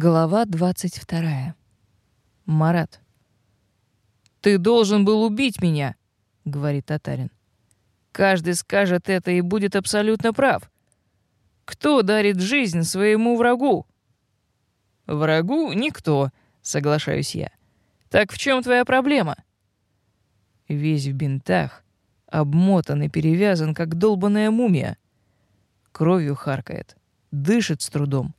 Глава 22. Марат. «Ты должен был убить меня», — говорит татарин. «Каждый скажет это и будет абсолютно прав. Кто дарит жизнь своему врагу?» «Врагу никто», — соглашаюсь я. «Так в чем твоя проблема?» Весь в бинтах, обмотан и перевязан, как долбаная мумия. Кровью харкает, дышит с трудом.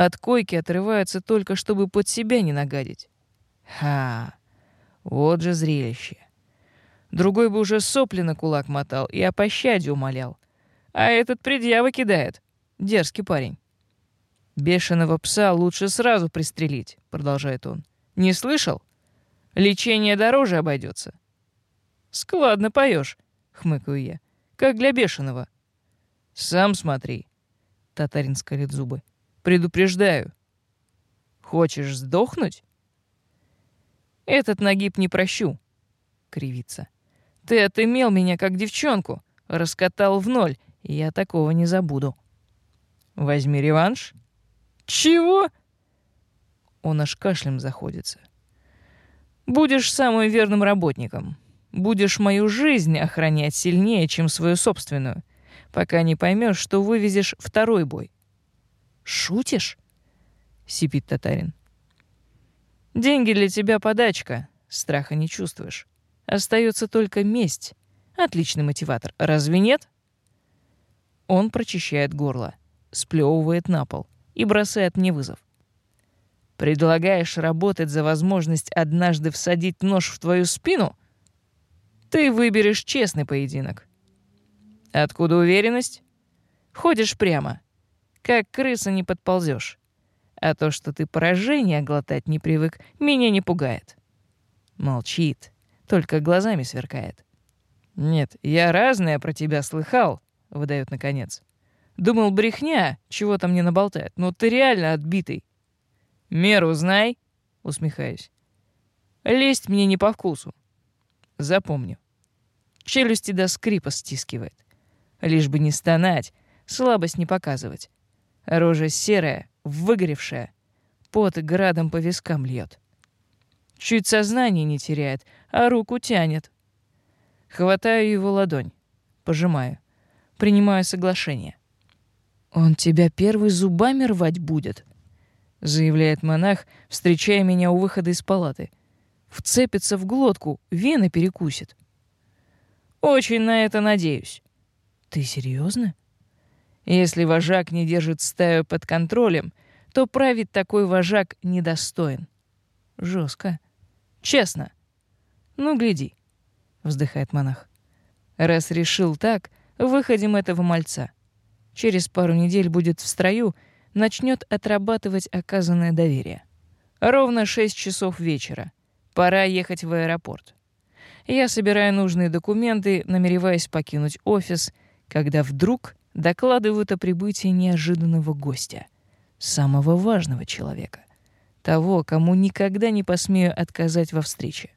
От койки отрывается только, чтобы под себя не нагадить. Ха, вот же зрелище. Другой бы уже сопли на кулак мотал и о пощаде умолял. А этот предъявы кидает. Дерзкий парень. «Бешеного пса лучше сразу пристрелить», — продолжает он. «Не слышал? Лечение дороже обойдется». «Складно поешь», — хмыкаю я. «Как для бешеного». «Сам смотри», — татарин скалит зубы. Предупреждаю. Хочешь сдохнуть? Этот нагиб не прощу, кривится. Ты отымел меня как девчонку, раскатал в ноль, и я такого не забуду. Возьми реванш. Чего? Он аж кашлем заходится. Будешь самым верным работником. Будешь мою жизнь охранять сильнее, чем свою собственную, пока не поймешь, что вывезешь второй бой. «Шутишь?» — сипит татарин. «Деньги для тебя подачка. Страха не чувствуешь. Остается только месть. Отличный мотиватор. Разве нет?» Он прочищает горло, сплевывает на пол и бросает мне вызов. «Предлагаешь работать за возможность однажды всадить нож в твою спину? Ты выберешь честный поединок. Откуда уверенность? Ходишь прямо, как крыса не подползешь. А то, что ты поражение глотать не привык, меня не пугает. Молчит, только глазами сверкает. Нет, я разное про тебя слыхал, выдает наконец. Думал, брехня, чего-то мне наболтает, но ты реально отбитый. Меру знай, усмехаюсь. Лезть мне не по вкусу. Запомню. Челюсти до скрипа стискивает. Лишь бы не стонать, слабость не показывать. Рожа серая, выгоревшая. Пот градом по вискам льет. Чуть сознание не теряет, а руку тянет. Хватаю его ладонь, пожимаю, принимаю соглашение. «Он тебя первый зубами рвать будет», — заявляет монах, встречая меня у выхода из палаты. «Вцепится в глотку, вены перекусит». «Очень на это надеюсь». «Ты серьезно? Если вожак не держит стаю под контролем, то править такой вожак недостоин. Жестко. Честно. Ну, гляди, вздыхает монах. Раз решил так, выходим этого мальца. Через пару недель будет в строю, начнет отрабатывать оказанное доверие. Ровно шесть часов вечера. Пора ехать в аэропорт. Я собираю нужные документы, намереваясь покинуть офис, когда вдруг докладывают о прибытии неожиданного гостя, самого важного человека, того, кому никогда не посмею отказать во встрече.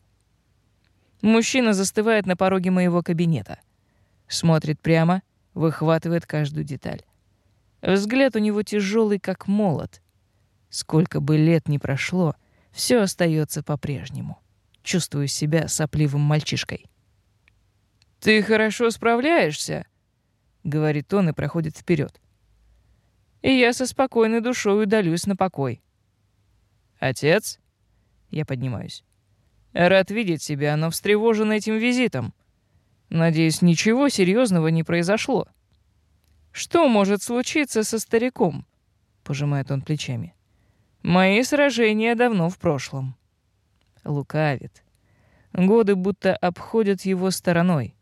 Мужчина застывает на пороге моего кабинета, смотрит прямо, выхватывает каждую деталь. Взгляд у него тяжелый, как молот. Сколько бы лет ни прошло, все остается по-прежнему. Чувствую себя сопливым мальчишкой. «Ты хорошо справляешься», — говорит он и проходит вперед. И я со спокойной душой удалюсь на покой. «Отец?» Я поднимаюсь. «Рад видеть тебя, но встревожен этим визитом. Надеюсь, ничего серьезного не произошло». «Что может случиться со стариком?» — пожимает он плечами. «Мои сражения давно в прошлом». Лукавит. Годы будто обходят его стороной.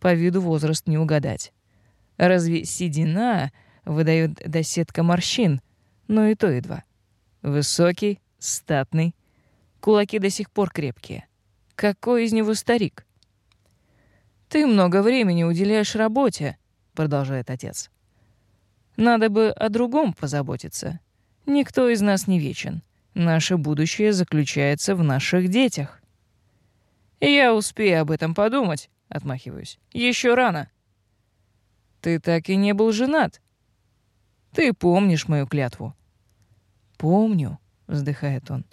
По виду возраст не угадать. Разве седина выдает десятка морщин? Но и то едва. Высокий, статный, кулаки до сих пор крепкие. Какой из него старик? «Ты много времени уделяешь работе», — продолжает отец. «Надо бы о другом позаботиться. Никто из нас не вечен. Наше будущее заключается в наших детях». «Я успею об этом подумать», — отмахиваюсь. Еще рано». Ты так и не был женат. Ты помнишь мою клятву. «Помню», — вздыхает он.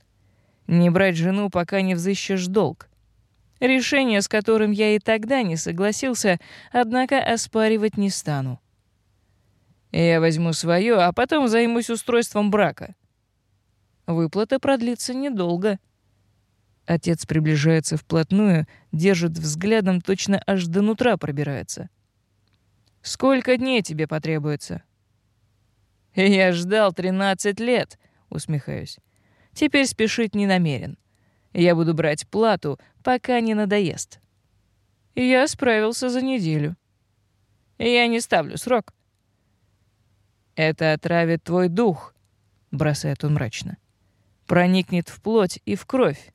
«Не брать жену, пока не взыщешь долг. Решение, с которым я и тогда не согласился, однако оспаривать не стану. Я возьму свое, а потом займусь устройством брака. Выплата продлится недолго». Отец приближается вплотную, держит взглядом, точно аж до нутра пробирается. «Сколько дней тебе потребуется?» «Я ждал тринадцать лет», — усмехаюсь. «Теперь спешить не намерен. Я буду брать плату, пока не надоест». Я справился за неделю. Я не ставлю срок. «Это отравит твой дух», — бросает он мрачно. «Проникнет в плоть и в кровь.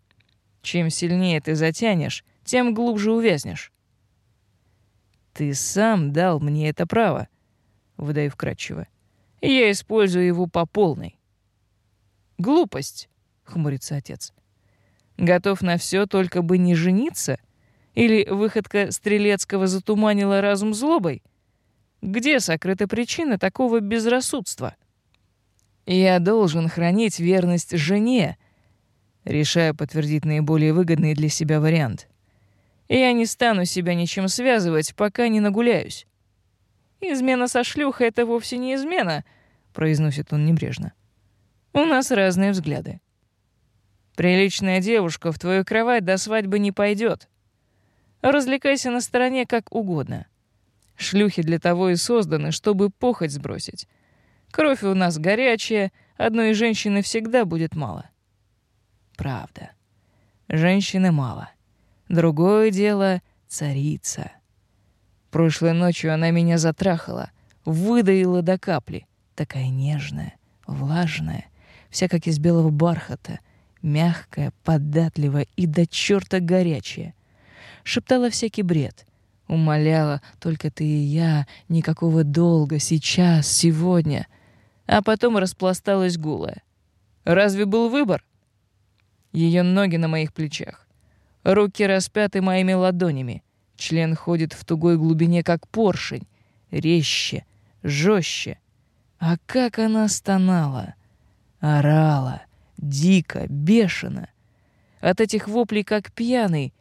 Чем сильнее ты затянешь, тем глубже увязнешь. Ты сам дал мне это право, выдаю вкратчиво. Я использую его по полной. Глупость, хмурится отец. Готов на все, только бы не жениться? Или выходка Стрелецкого затуманила разум злобой? Где сокрыта причина такого безрассудства? Я должен хранить верность жене, решая подтвердить наиболее выгодный для себя вариант. Я не стану себя ничем связывать, пока не нагуляюсь. «Измена со шлюхой — это вовсе не измена», — произносит он небрежно. «У нас разные взгляды. Приличная девушка в твою кровать до свадьбы не пойдет. Развлекайся на стороне как угодно. Шлюхи для того и созданы, чтобы похоть сбросить. Кровь у нас горячая, одной женщины всегда будет мало. Правда. Женщины мало. Другое дело — царица. Прошлой ночью она меня затрахала, выдаила до капли. Такая нежная, влажная, вся как из белого бархата, мягкая, податливая и до черта горячая. Шептала всякий бред. Умоляла, только ты и я, никакого долга, сейчас, сегодня. А потом распласталась голая. Разве был выбор? Ее ноги на моих плечах. Руки распяты моими ладонями. Член ходит в тугой глубине, как поршень. Резче, жестче. А как она стонала! Орала, дико, бешено. От этих воплей, как пьяный,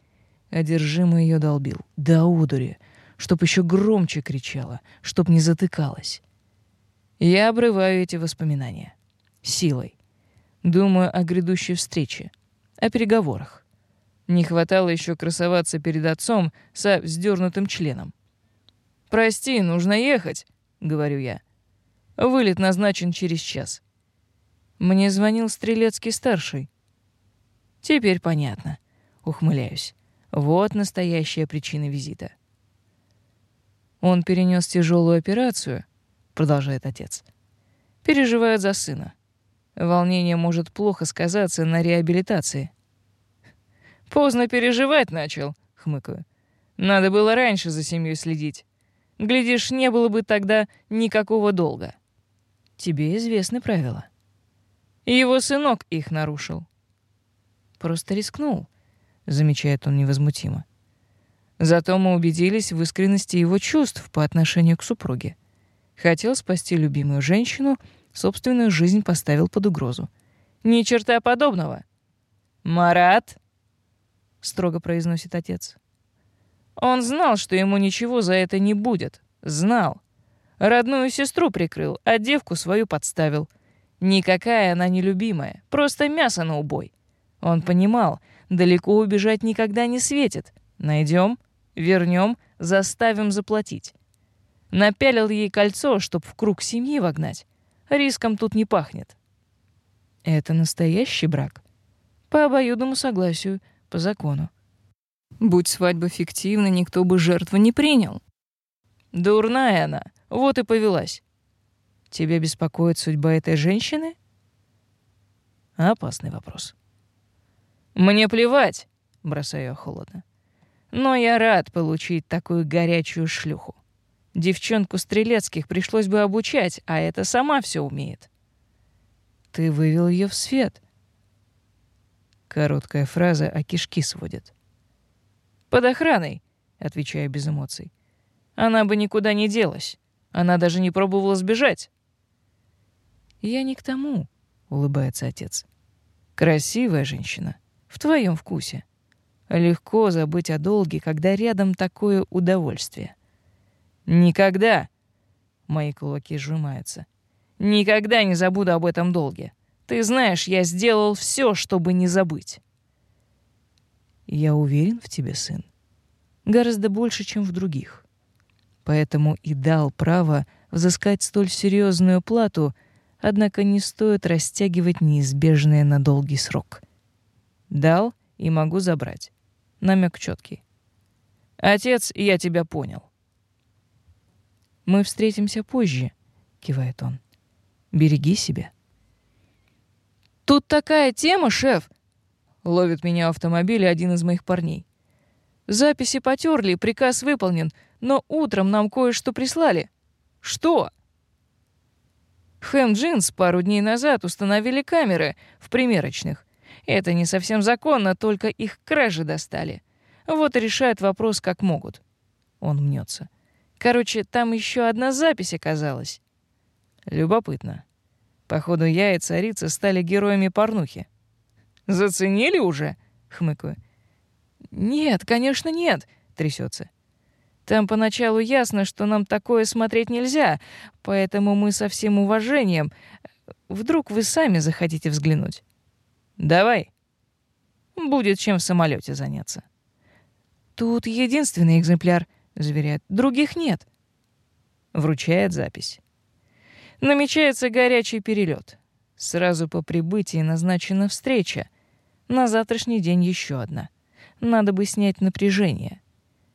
одержимый ее долбил. До удури, чтоб еще громче кричала, чтоб не затыкалась. Я обрываю эти воспоминания. Силой. Думаю о грядущей встрече о переговорах. Не хватало еще красоваться перед отцом со вздернутым членом. «Прости, нужно ехать», — говорю я. «Вылет назначен через час». Мне звонил Стрелецкий-старший. «Теперь понятно», — ухмыляюсь. Вот настоящая причина визита. «Он перенес тяжелую операцию», — продолжает отец. «Переживает за сына. Волнение может плохо сказаться на реабилитации. Поздно переживать начал, хмыкаю. Надо было раньше за семьей следить. Глядишь, не было бы тогда никакого долга. Тебе известны правила. Его сынок их нарушил. Просто рискнул, замечает он невозмутимо. Зато мы убедились в искренности его чувств по отношению к супруге. Хотел спасти любимую женщину — собственную жизнь поставил под угрозу. Ни черта подобного. Марат, строго произносит отец. Он знал, что ему ничего за это не будет. Знал. Родную сестру прикрыл, а девку свою подставил. Никакая она не любимая, просто мясо на убой. Он понимал, далеко убежать никогда не светит. Найдем, вернем, заставим заплатить. Напялил ей кольцо, чтоб в круг семьи вогнать. Риском тут не пахнет. Это настоящий брак. По обоюдному согласию, по закону. Будь свадьба фиктивна, никто бы жертву не принял. Дурная она, вот и повелась. Тебя беспокоит судьба этой женщины? Опасный вопрос. Мне плевать, бросаю я холодно. Но я рад получить такую горячую шлюху. Девчонку Стрелецких пришлось бы обучать, а это сама все умеет. Ты вывел ее в свет. Короткая фраза, а кишки сводит. Под охраной, отвечаю без эмоций. Она бы никуда не делась. Она даже не пробовала сбежать. Я не к тому, улыбается отец. Красивая женщина, в твоем вкусе. Легко забыть о долге, когда рядом такое удовольствие. Никогда, мои кулаки сжимаются. Никогда не забуду об этом долге. Ты знаешь, я сделал все, чтобы не забыть. Я уверен в тебе, сын. Гораздо больше, чем в других. Поэтому и дал право взыскать столь серьезную плату, однако не стоит растягивать неизбежное на долгий срок. Дал и могу забрать. Намек четкий. Отец, я тебя понял. Мы встретимся позже, кивает он. Береги себя. Тут такая тема, шеф. Ловит меня в автомобиле один из моих парней. Записи потерли, приказ выполнен, но утром нам кое-что прислали. Что? Хэм Джинс пару дней назад установили камеры в примерочных. Это не совсем законно, только их кражи достали. Вот и решают вопрос как могут. Он мнется. Короче, там еще одна запись оказалась. Любопытно. Походу, я и царица стали героями порнухи. Заценили уже? Хмыкаю. Нет, конечно, нет, трясется. Там поначалу ясно, что нам такое смотреть нельзя, поэтому мы со всем уважением. Вдруг вы сами захотите взглянуть? Давай. Будет чем в самолете заняться. Тут единственный экземпляр, заверяет. Других нет. Вручает запись. Намечается горячий перелет. Сразу по прибытии назначена встреча. На завтрашний день еще одна. Надо бы снять напряжение.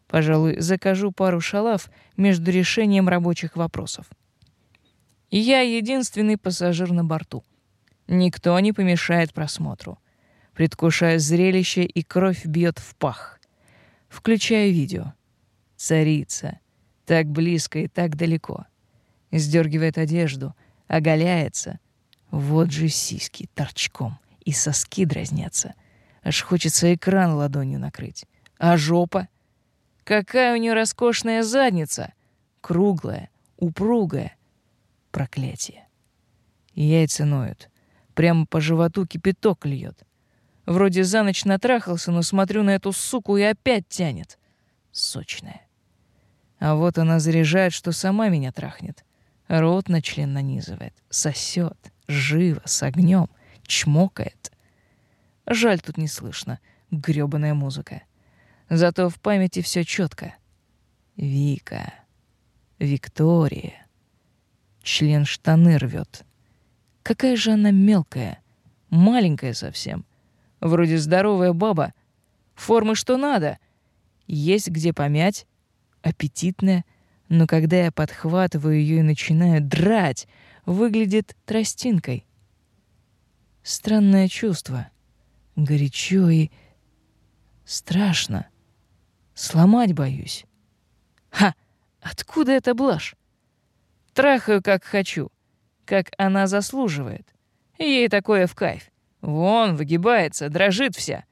Пожалуй, закажу пару шалав между решением рабочих вопросов. Я единственный пассажир на борту. Никто не помешает просмотру. Предвкушаю зрелище, и кровь бьет в пах. Включаю видео. Царица. Так близко и так далеко сдергивает одежду, оголяется. Вот же сиськи торчком, и соски дразнятся. Аж хочется экран ладонью накрыть. А жопа? Какая у нее роскошная задница! Круглая, упругая. Проклятие. Яйца ноют. Прямо по животу кипяток льет. Вроде за ночь натрахался, но смотрю на эту суку и опять тянет. Сочная. А вот она заряжает, что сама меня трахнет. Рот на член нанизывает, сосет, живо, с огнем, чмокает. Жаль, тут не слышно. грёбаная музыка. Зато в памяти все четко. Вика. Виктория. Член штаны рвет. Какая же она мелкая, маленькая совсем. Вроде здоровая баба. Формы что надо. Есть где помять. Аппетитная — но когда я подхватываю ее и начинаю драть, выглядит тростинкой. Странное чувство. Горячо и страшно. Сломать боюсь. Ха! Откуда эта блажь? Трахаю, как хочу, как она заслуживает. Ей такое в кайф. Вон, выгибается, дрожит вся.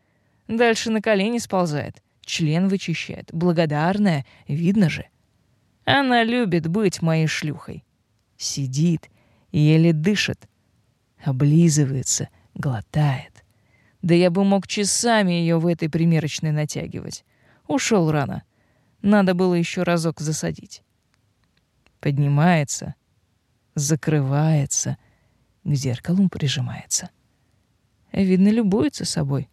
Дальше на колени сползает, член вычищает. Благодарная, видно же. Она любит быть моей шлюхой. Сидит, еле дышит, облизывается, глотает. Да я бы мог часами ее в этой примерочной натягивать. Ушел рано. Надо было еще разок засадить. Поднимается, закрывается, к зеркалу прижимается. Видно, любуется собой.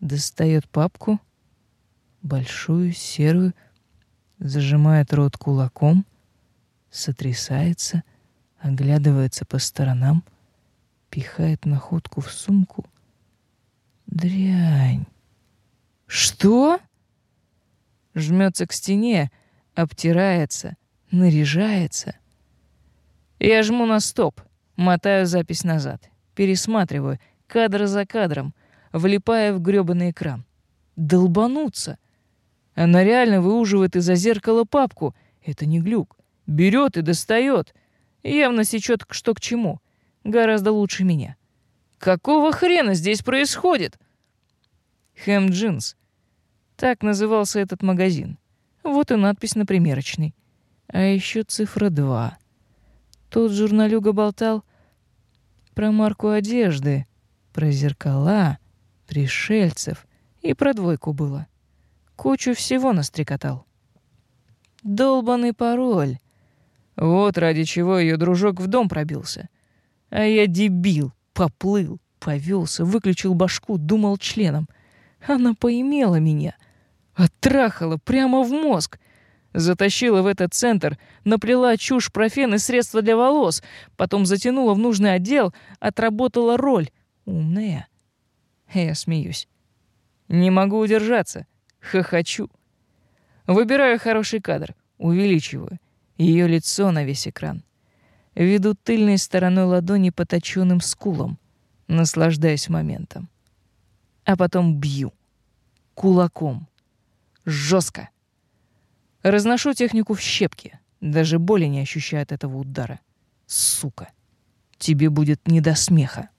Достает папку, большую, серую, зажимает рот кулаком, сотрясается, оглядывается по сторонам, пихает находку в сумку. Дрянь. Что? Жмется к стене, обтирается, наряжается. Я жму на стоп, мотаю запись назад, пересматриваю кадр за кадром, влипая в грёбаный экран. Долбануться! Она реально выуживает из-за зеркала папку. Это не глюк. Берет и достает. Явно сечет что к чему. Гораздо лучше меня. Какого хрена здесь происходит? Хэм Джинс. Так назывался этот магазин. Вот и надпись на примерочной. А еще цифра 2. Тот журналюга болтал. Про марку одежды, про зеркала, пришельцев и про двойку было. Кучу всего настрекотал. Долбанный пароль. Вот ради чего ее дружок в дом пробился. А я дебил, поплыл, повелся, выключил башку, думал членом. Она поимела меня, оттрахала прямо в мозг, затащила в этот центр, наплела чушь про фен и средства для волос, потом затянула в нужный отдел, отработала роль. Умная. Я смеюсь. Не могу удержаться. Хохочу. Выбираю хороший кадр, увеличиваю ее лицо на весь экран. Веду тыльной стороной ладони по точёным скулам, наслаждаясь моментом. А потом бью. Кулаком. жестко. Разношу технику в щепки. Даже боли не ощущаю от этого удара. Сука. Тебе будет не до смеха.